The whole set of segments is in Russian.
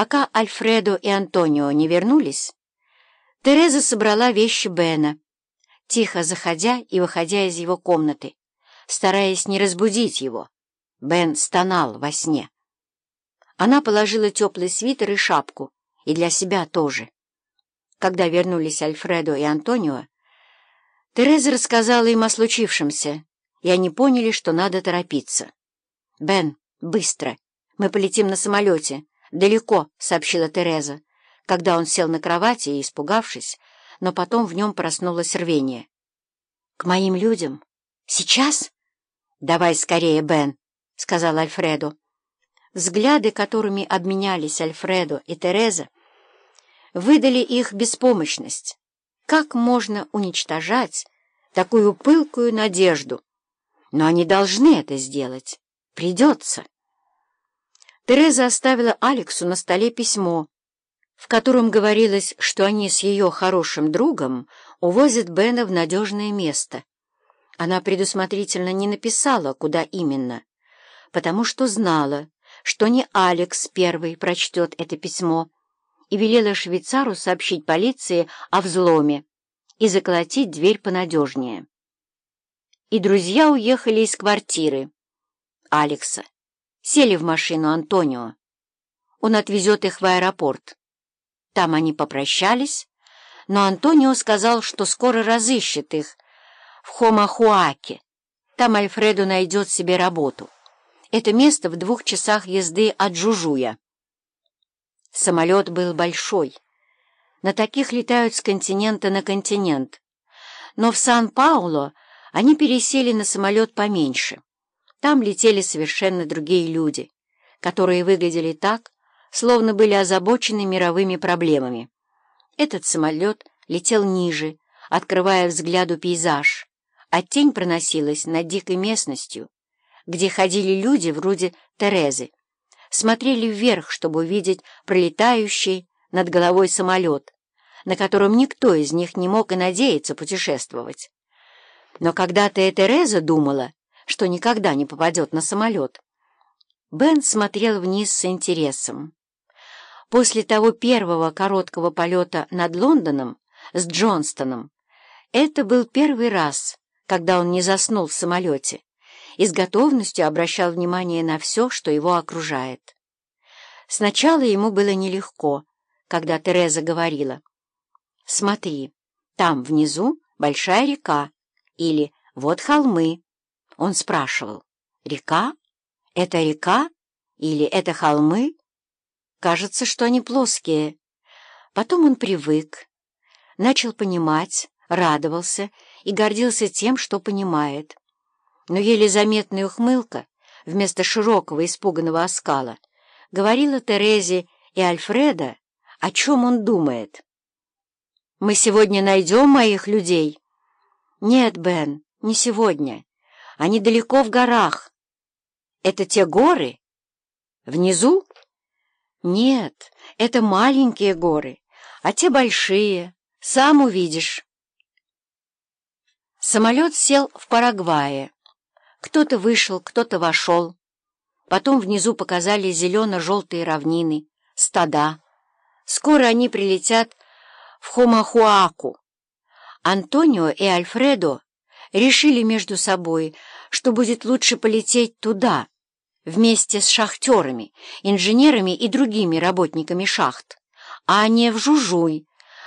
Пока Альфредо и Антонио не вернулись, Тереза собрала вещи Бена, тихо заходя и выходя из его комнаты, стараясь не разбудить его. Бен стонал во сне. Она положила теплый свитер и шапку, и для себя тоже. Когда вернулись Альфредо и Антонио, Тереза рассказала им о случившемся, и они поняли, что надо торопиться. «Бен, быстро! Мы полетим на самолете. Далеко», — сообщила Тереза, когда он сел на кровати и, испугавшись, но потом в нем проснулось рвение. «К моим людям? Сейчас?» «Давай скорее, Бен», — сказал Альфредо. Взгляды, которыми обменялись Альфредо и Тереза, выдали их беспомощность. Как можно уничтожать такую пылкую надежду? Но они должны это сделать. Придется. Тереза оставила Алексу на столе письмо, в котором говорилось, что они с ее хорошим другом увозят Бена в надежное место. Она предусмотрительно не написала, куда именно, потому что знала, что не Алекс первый прочтет это письмо, и велела швейцару сообщить полиции о взломе и заколотить дверь понадежнее. И друзья уехали из квартиры Алекса, сели в машину Антонио. Он отвезет их в аэропорт. Там они попрощались, но Антонио сказал, что скоро разыщет их в Хомахуаке. Там Альфредо найдет себе работу. Это место в двух часах езды от Жужуя. Самолет был большой. На таких летают с континента на континент. Но в Сан-Пауло они пересели на самолет поменьше. Там летели совершенно другие люди, которые выглядели так, словно были озабочены мировыми проблемами. Этот самолет летел ниже, открывая взгляду пейзаж, а тень проносилась над дикой местностью, где ходили люди вроде Терезы, смотрели вверх, чтобы увидеть пролетающий над головой самолет, на котором никто из них не мог и надеяться путешествовать. Но когда-то Тереза думала, что никогда не попадет на самолет. Бен смотрел вниз с интересом. После того первого короткого полета над Лондоном с Джонстоном это был первый раз, когда он не заснул в самолете и с готовностью обращал внимание на все, что его окружает. Сначала ему было нелегко, когда Тереза говорила «Смотри, там внизу большая река» или «Вот холмы». Он спрашивал «Река? Это река? Или это холмы?» Кажется, что они плоские. Потом он привык, начал понимать, радовался и гордился тем, что понимает но еле заметная ухмылка вместо широкого испуганного оскала говорила Терезе и Альфреда, о чем он думает. «Мы сегодня найдем моих людей?» «Нет, Бен, не сегодня. Они далеко в горах». «Это те горы? Внизу?» «Нет, это маленькие горы, а те большие. Сам увидишь». Самолет сел в Парагвае. Кто-то вышел, кто-то вошел. Потом внизу показались зелено-желтые равнины, стада. Скоро они прилетят в Хомахуаку. Антонио и Альфредо решили между собой, что будет лучше полететь туда, вместе с шахтерами, инженерами и другими работниками шахт, а не в Жужуй,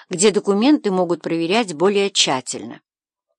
где документы могут проверять более тщательно.